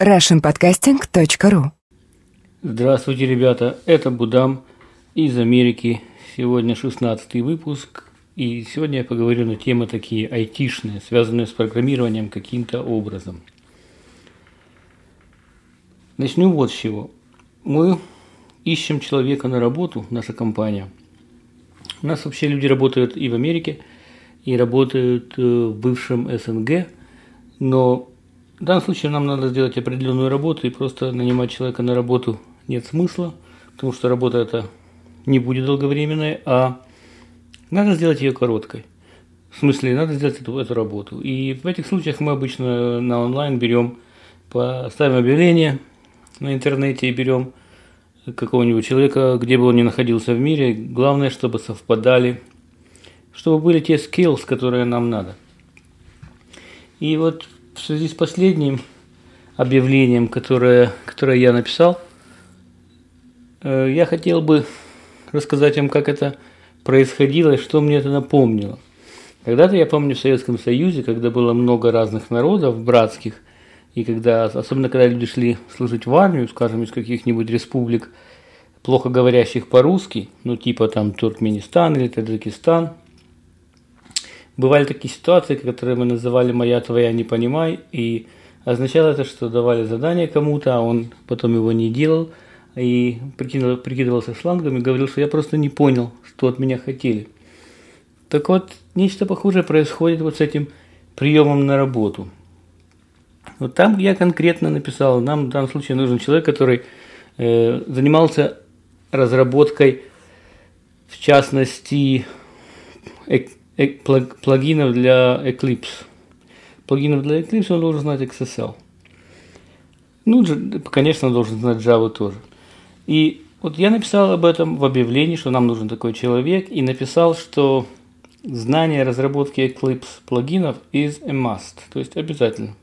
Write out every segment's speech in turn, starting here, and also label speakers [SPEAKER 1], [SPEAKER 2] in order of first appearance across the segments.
[SPEAKER 1] russianpodcasting.ru
[SPEAKER 2] Здравствуйте, ребята, это Будам из Америки. Сегодня 16 выпуск, и сегодня я поговорю на темы такие айтишные, связанные с программированием каким-то образом. Начну вот с чего. Мы ищем человека на работу, наша компания. У нас вообще люди работают и в Америке, и работают э, в бывшем СНГ, но в данном случае нам надо сделать определенную работу, и просто нанимать человека на работу нет смысла, потому что работа это не будет долговременной, а надо сделать ее короткой. В смысле, надо сделать эту, эту работу. И в этих случаях мы обычно на онлайн берем, ставим объявление на интернете и берем какого-нибудь человека, где бы он ни находился в мире. Главное, чтобы совпадали, чтобы были те skills, которые нам надо. И вот в связи с последним объявлением, которое, которое я написал, э, я хотел бы рассказать вам, как это происходило и что мне это напомнило. Когда-то я помню в Советском Союзе, когда было много разных народов братских, и когда, особенно когда люди шли служить в армию, скажем, из каких-нибудь республик, плохо говорящих по-русски, ну типа там Туркменистан или Таджикистан – Бывали такие ситуации, которые мы называли «моя, твоя, не понимай», и означало это, что давали задание кому-то, а он потом его не делал, и прикидывал, прикидывался шлангом и говорил, что я просто не понял, что от меня хотели. Так вот, нечто похожее происходит вот с этим приемом на работу. Вот там я конкретно написал, нам в данном случае нужен человек, который э, занимался разработкой, в частности, плагинов для Eclipse. Плагинов для Eclipse он должен знать XSL. Ну, конечно, он должен знать Java тоже. И вот я написал об этом в объявлении, что нам нужен такой человек, и написал, что знание разработки Eclipse плагинов is a must, то есть обязательно.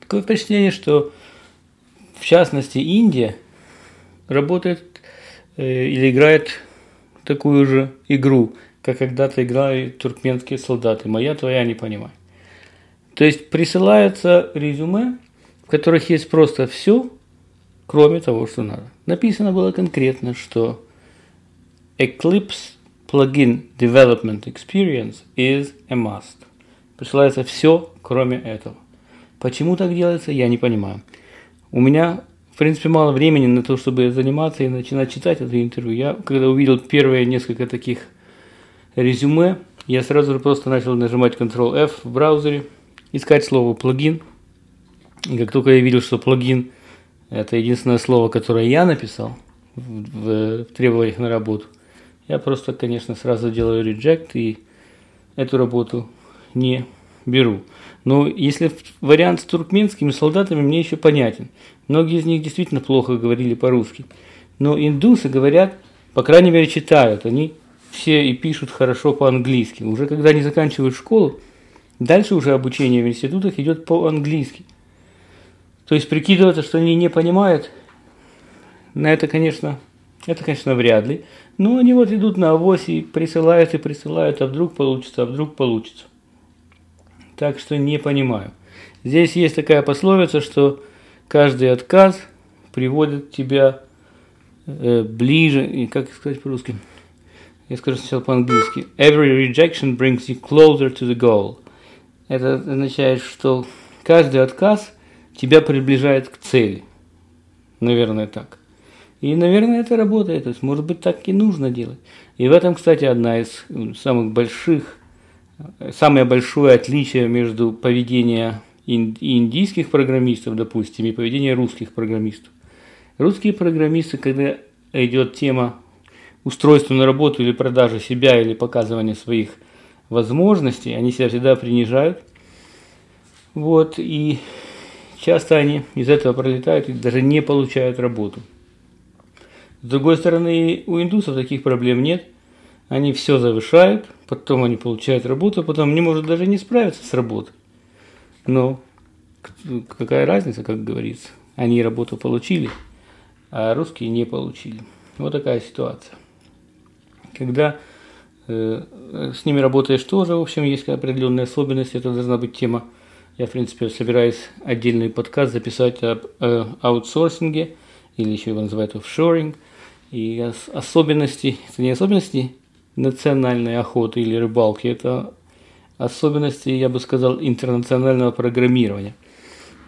[SPEAKER 2] Такое впечатление, что в частности Индия работает э, или играет такую же игру – как когда-то играли туркменские солдаты. Моя, твоя, не понимаю. То есть присылается резюме, в которых есть просто все, кроме того, что надо. Написано было конкретно, что Eclipse Plugin Development Experience is a must. Присылается все, кроме этого. Почему так делается, я не понимаю. У меня, в принципе, мало времени на то, чтобы заниматься и начинать читать это интервью. Я, когда увидел первые несколько таких резюме, я сразу же просто начал нажимать Ctrl-F в браузере, искать слово плагин. И как только я видел, что плагин – это единственное слово, которое я написал в, в, требованиях на работу, я просто, конечно, сразу делаю reject и эту работу не беру. Но если вариант с туркменскими солдатами мне еще понятен. Многие из них действительно плохо говорили по-русски. Но индусы говорят, по крайней мере читают, они все и пишут хорошо по-английски. Уже когда они заканчивают школу, дальше уже обучение в институтах идет по-английски. То есть прикидываться, что они не понимают, на это, конечно, это, конечно, вряд ли. Но они вот идут на авось и присылают и присылают, а вдруг получится, а вдруг получится. Так что не понимаю. Здесь есть такая пословица, что каждый отказ приводит тебя э, ближе, как сказать по-русски, я скажу сначала по-английски. Every rejection brings you closer to the goal. Это означает, что каждый отказ тебя приближает к цели. Наверное, так. И, наверное, это работает. То есть, может быть, так и нужно делать. И в этом, кстати, одна из самых больших, самое большое отличие между поведением индийских программистов, допустим, и поведением русских программистов. Русские программисты, когда идет тема устройству на работу или продажу себя или показывание своих возможностей, они себя всегда принижают. Вот, и часто они из этого пролетают и даже не получают работу. С другой стороны, у индусов таких проблем нет. Они все завышают, потом они получают работу, потом не может даже не справиться с работой. Но какая разница, как говорится. Они работу получили, а русские не получили. Вот такая ситуация когда э, с ними работаешь тоже, в общем, есть определенные особенности, это должна быть тема Я, в принципе, собираюсь отдельный подкаст записать об э, аутсорсинге, или еще его называют офшоринг, и особенности, это не особенности национальной охоты или рыбалки, это особенности, я бы сказал, интернационального программирования.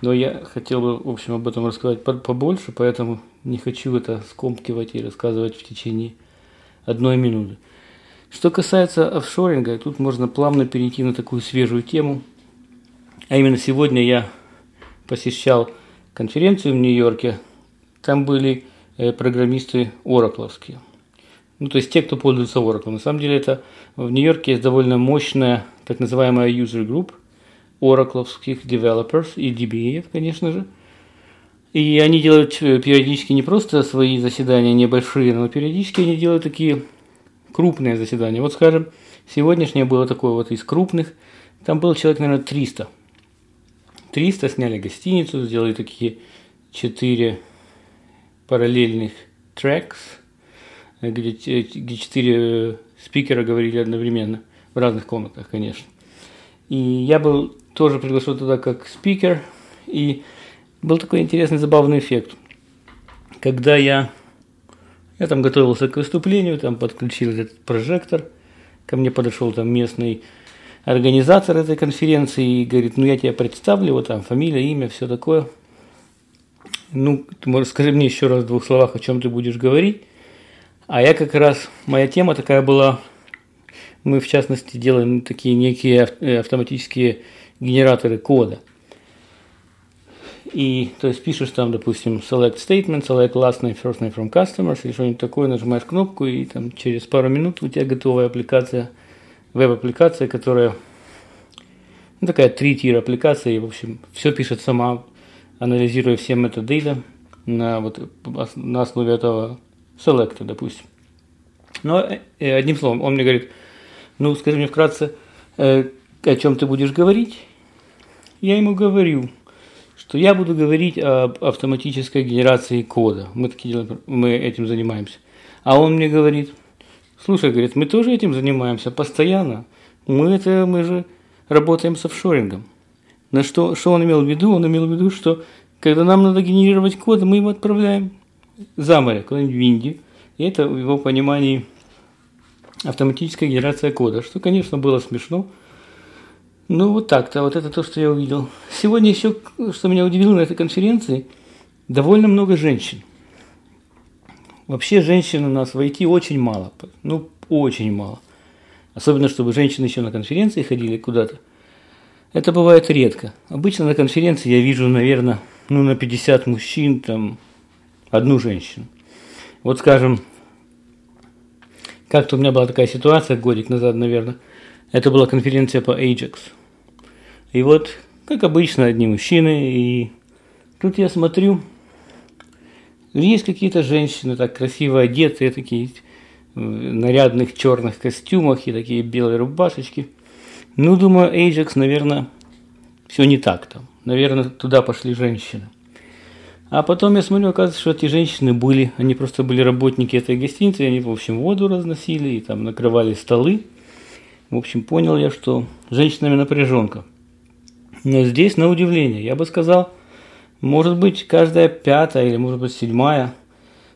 [SPEAKER 2] Но я хотел бы, в общем, об этом рассказать побольше, поэтому не хочу это скомкивать и рассказывать в течение одной минуты. Что касается офшоринга, тут можно плавно перейти на такую свежую тему. А именно сегодня я посещал конференцию в Нью-Йорке. Там были э, программисты оракловские. Ну, то есть те, кто пользуется Oracle. На самом деле это в Нью-Йорке есть довольно мощная так называемая user group оракловских developers и DBA, конечно же. И они делают э, периодически не просто свои заседания небольшие, но периодически они делают такие крупные заседания. Вот, скажем, сегодняшнее было такое вот из крупных. Там было человек, наверное, 300. 300 сняли гостиницу, сделали такие 4 параллельных трекс, где, где 4 спикера говорили одновременно в разных комнатах, конечно. И я был тоже приглашен туда как спикер, и был такой интересный, забавный эффект. Когда я я там готовился к выступлению, там подключил этот прожектор. Ко мне подошел там местный организатор этой конференции и говорит, ну я тебя представлю, вот там фамилия, имя, все такое. Ну, ты скажи мне еще раз в двух словах, о чем ты будешь говорить. А я как раз, моя тема такая была, мы в частности делаем такие некие э, автоматические генераторы кода – и, то есть, пишешь там, допустим, select statement, select last name, first name from customers или что-нибудь такое, нажимаешь кнопку, и там через пару минут у тебя готовая аппликация, веб-аппликация, которая ну, такая три-тир аппликация, и, в общем, все пишет сама, анализируя все метадата на, вот, на основе этого select, допустим. Но, э, одним словом, он мне говорит, ну, скажи мне вкратце, э, о чем ты будешь говорить? Я ему говорю – что я буду говорить об автоматической генерации кода. Мы, такие, мы этим занимаемся. А он мне говорит, слушай, говорит, мы тоже этим занимаемся постоянно. Мы, это, мы же работаем с офшорингом. На что, что он имел в виду? Он имел в виду, что когда нам надо генерировать код, мы его отправляем за море, куда-нибудь в Индию. И это в его понимании автоматическая генерация кода, что, конечно, было смешно, ну, вот так-то, вот это то, что я увидел. Сегодня еще, что меня удивило на этой конференции, довольно много женщин. Вообще женщин у нас в IT очень мало, ну, очень мало. Особенно, чтобы женщины еще на конференции ходили куда-то. Это бывает редко. Обычно на конференции я вижу, наверное, ну, на 50 мужчин, там, одну женщину. Вот, скажем, как-то у меня была такая ситуация годик назад, наверное. Это была конференция по Ajax – и вот, как обычно, одни мужчины, и тут я смотрю, есть какие-то женщины так красиво одетые, такие в нарядных черных костюмах и такие белые рубашечки. Ну, думаю, Ajax, наверное, все не так там. Наверное, туда пошли женщины. А потом я смотрю, оказывается, что эти женщины были, они просто были работники этой гостиницы, они, в общем, воду разносили и там накрывали столы. В общем, понял я, что женщинами напряженка. Но здесь, на удивление, я бы сказал, может быть, каждая пятая или, может быть, седьмая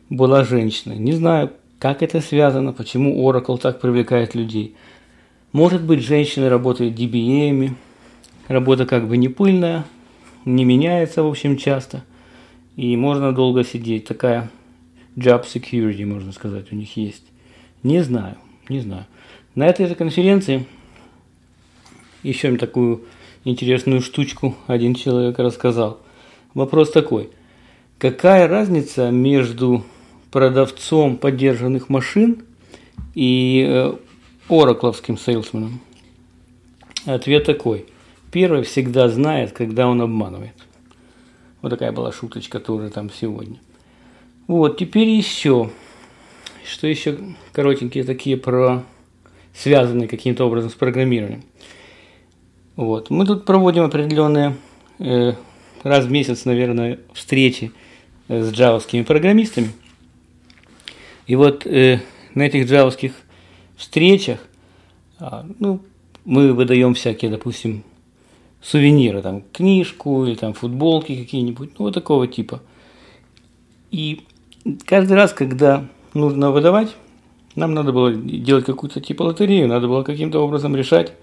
[SPEAKER 2] была женщиной. Не знаю, как это связано, почему Oracle так привлекает людей. Может быть, женщины работают DBA, работа как бы не пыльная, не меняется, в общем, часто. И можно долго сидеть. Такая job security, можно сказать, у них есть. Не знаю, не знаю. На этой конференции еще такую интересную штучку один человек рассказал. Вопрос такой. Какая разница между продавцом поддержанных машин и э, оракловским сейлсменом? Ответ такой. Первый всегда знает, когда он обманывает. Вот такая была шуточка тоже там сегодня. Вот, теперь еще. Что еще коротенькие такие про связанные каким-то образом с программированием. Вот. Мы тут проводим определенные э, раз в месяц, наверное, встречи э, с джавовскими программистами. И вот э, на этих джавовских встречах э, ну, мы выдаем всякие, допустим, сувениры, там книжку или там футболки какие-нибудь, ну вот такого типа. И каждый раз, когда нужно выдавать, нам надо было делать какую-то типа лотерею, надо было каким-то образом решать,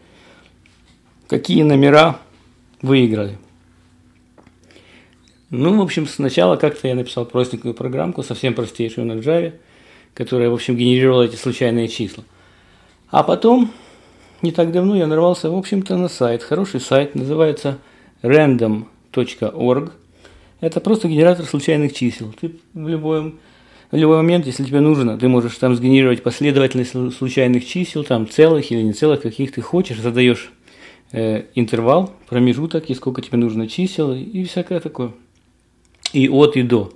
[SPEAKER 2] какие номера выиграли. Ну, в общем, сначала как-то я написал простенькую программку, совсем простейшую на Java, которая, в общем, генерировала эти случайные числа. А потом, не так давно, я нарвался, в общем-то, на сайт. Хороший сайт, называется random.org. Это просто генератор случайных чисел. Ты в любой, в любой момент, если тебе нужно, ты можешь там сгенерировать последовательность случайных чисел, там целых или не целых, каких ты хочешь, задаешь э, интервал, промежуток, и сколько тебе нужно чисел, и всякое такое. И от, и до.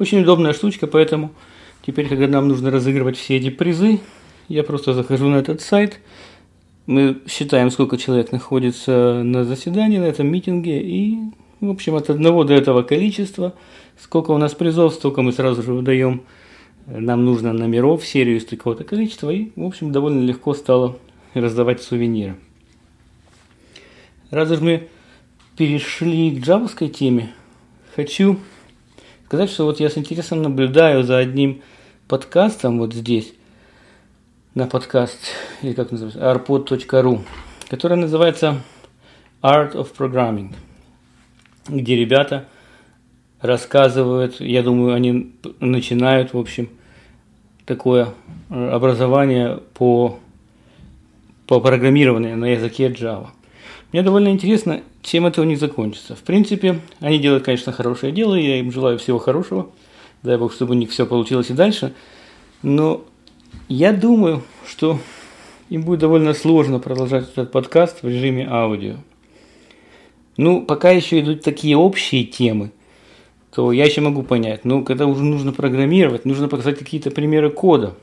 [SPEAKER 2] Очень удобная штучка, поэтому теперь, когда нам нужно разыгрывать все эти призы, я просто захожу на этот сайт, мы считаем, сколько человек находится на заседании, на этом митинге, и, в общем, от одного до этого количества, сколько у нас призов, столько мы сразу же выдаем. Нам нужно номеров, серию из такого-то количества, и, в общем, довольно легко стало раздавать сувениры. Раз уж мы перешли к джавовской теме, хочу сказать, что вот я с интересом наблюдаю за одним подкастом вот здесь, на подкаст, или как называется, arpod.ru, который называется Art of Programming, где ребята рассказывают, я думаю, они начинают, в общем, такое образование по, по программированию на языке Java. Мне довольно интересно, чем это у них закончится. В принципе, они делают, конечно, хорошее дело, и я им желаю всего хорошего. Дай бог, чтобы у них все получилось и дальше. Но я думаю, что им будет довольно сложно продолжать этот подкаст в режиме аудио. Ну, пока еще идут такие общие темы, то я еще могу понять. Но когда уже нужно программировать, нужно показать какие-то примеры кода.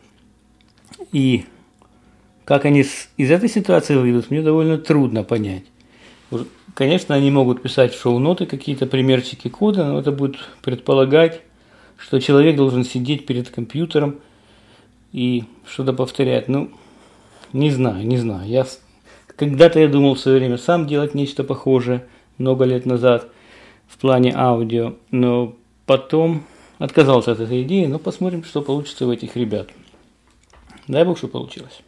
[SPEAKER 2] И как они из этой ситуации выйдут, мне довольно трудно понять. Конечно, они могут писать в шоу-ноты какие-то примерчики кода, но это будет предполагать, что человек должен сидеть перед компьютером и что-то повторять. Ну, не знаю, не знаю. Я когда-то я думал в свое время сам делать нечто похожее, много лет назад, в плане аудио, но потом отказался от этой идеи, но посмотрим, что получится у этих ребят. Дай бог, что получилось.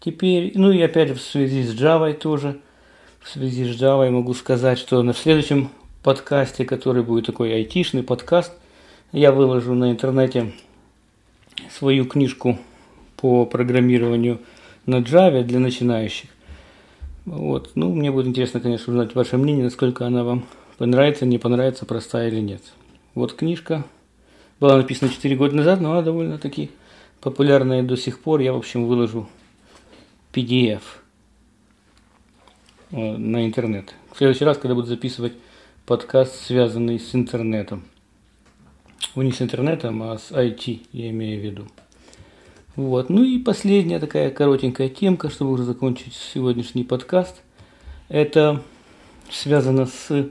[SPEAKER 2] Теперь, ну и опять в связи с Java тоже – в связи с Java я могу сказать, что на следующем подкасте, который будет такой айтишный подкаст, я выложу на интернете свою книжку по программированию на Java для начинающих. Вот. Ну, мне будет интересно, конечно, узнать ваше мнение, насколько она вам понравится, не понравится, простая или нет. Вот книжка была написана 4 года назад, но она довольно-таки популярная до сих пор. Я, в общем, выложу PDF – на интернет. В следующий раз, когда буду записывать подкаст, связанный с интернетом. Ну, не с интернетом, а с IT, я имею в виду. Вот. Ну и последняя такая коротенькая темка, чтобы уже закончить сегодняшний подкаст. Это связано с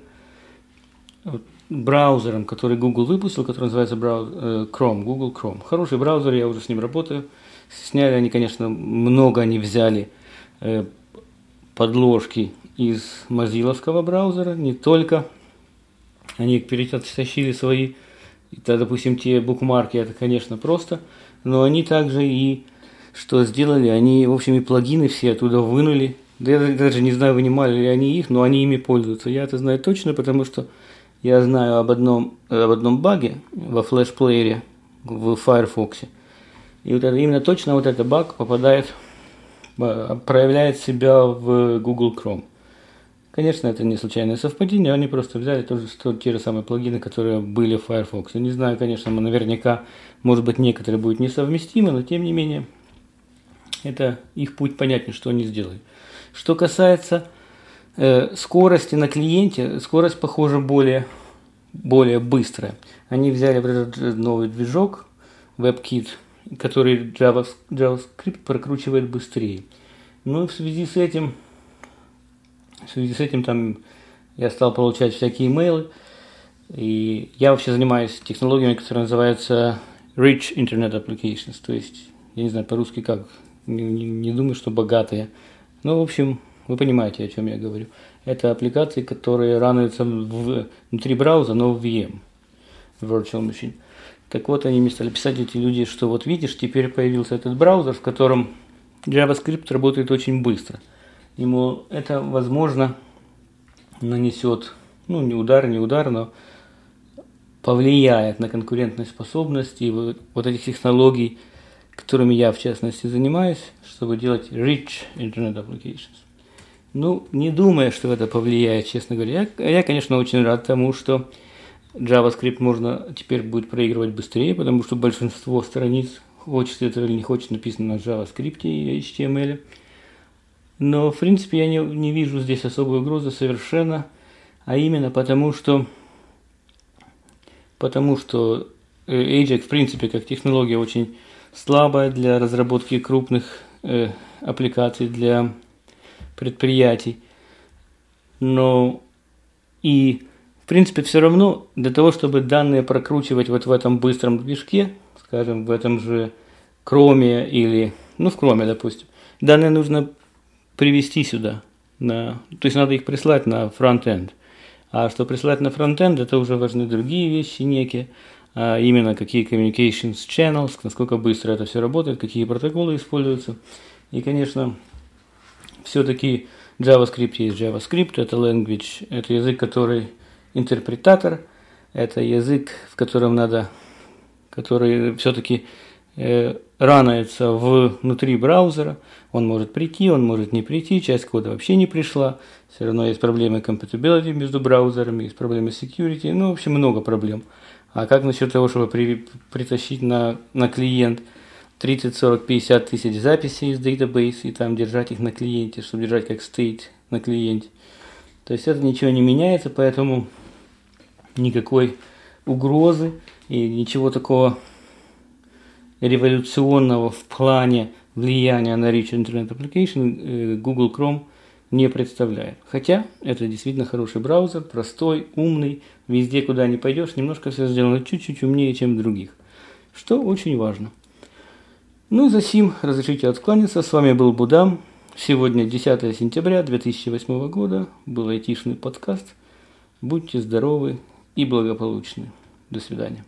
[SPEAKER 2] браузером, который Google выпустил, который называется э, Chrome, Google Chrome. Хороший браузер, я уже с ним работаю. Сняли они, конечно, много они взяли э, подложки из мозиловского браузера, не только. Они перетащили свои, это, допустим, те букмарки, это, конечно, просто, но они также и что сделали, они, в общем, и плагины все оттуда вынули. Я даже не знаю, вынимали ли они их, но они ими пользуются. Я это знаю точно, потому что я знаю об одном, об одном баге во флешплеере в Firefox. И вот это, именно точно вот этот баг попадает проявляет себя в Google Chrome. Конечно, это не случайное совпадение, они просто взяли тоже те же самые плагины, которые были в Firefox. Я не знаю, конечно, наверняка, может быть, некоторые будут несовместимы, но тем не менее, это их путь понятен, что они сделали. Что касается э, скорости на клиенте, скорость, похоже, более, более быстрая. Они взяли новый движок, WebKit который JavaScript прокручивает быстрее. Ну и в связи с этим, в связи с этим там я стал получать всякие имейлы. И я вообще занимаюсь технологиями, которые называются Rich Internet Applications. То есть, я не знаю по-русски как, не, не, не думаю, что богатые. Ну, в общем, вы понимаете, о чем я говорю. это аппликации, которые рануются внутри браузера, но в VM, Virtual Machine. Так вот, они мне стали писать эти люди, что вот видишь, теперь появился этот браузер, в котором JavaScript работает очень быстро. Ему это, возможно, нанесет, ну, не удар, не удар, но повлияет на конкурентную способность и вот, вот этих технологий, которыми я, в частности, занимаюсь, чтобы делать rich Internet Applications. Ну, не думая, что это повлияет, честно говоря. Я, я, конечно, очень рад тому, что JavaScript можно теперь будет проигрывать быстрее, потому что большинство страниц, хочет это или не хочет, написано на JavaScript и HTML. Но, в принципе, я не, не вижу здесь особой угрозы совершенно, а именно потому, что потому что э, Ajax, в принципе, как технология очень слабая для разработки крупных э, аппликаций для предприятий. Но и в принципе, все равно для того, чтобы данные прокручивать вот в этом быстром движке, скажем, в этом же Chrome или, ну, в Chrome, допустим, данные нужно привести сюда. На, то есть надо их прислать на фронтенд. А что прислать на фронтенд, это уже важны другие вещи некие, а именно какие communications channels, насколько быстро это все работает, какие протоколы используются. И, конечно, все-таки JavaScript есть JavaScript, это language, это язык, который интерпретатор – это язык, в котором надо, который все-таки э, ранается внутри браузера. Он может прийти, он может не прийти, часть кода вообще не пришла. Все равно есть проблемы compatibility между браузерами, есть проблемы security, ну, в общем, много проблем. А как насчет того, чтобы при, притащить на, на клиент 30, 40, 50 тысяч записей из database и там держать их на клиенте, чтобы держать как state на клиенте? То есть это ничего не меняется, поэтому никакой угрозы и ничего такого революционного в плане влияния на Rich Internet Application э, Google Chrome не представляет. Хотя это действительно хороший браузер, простой, умный, везде, куда не пойдешь, немножко все сделано чуть-чуть умнее, чем других, что очень важно. Ну, за сим разрешите откланяться. С вами был Будам. Сегодня 10 сентября 2008 года. Был айтишный подкаст. Будьте здоровы, и благополучны. До свидания.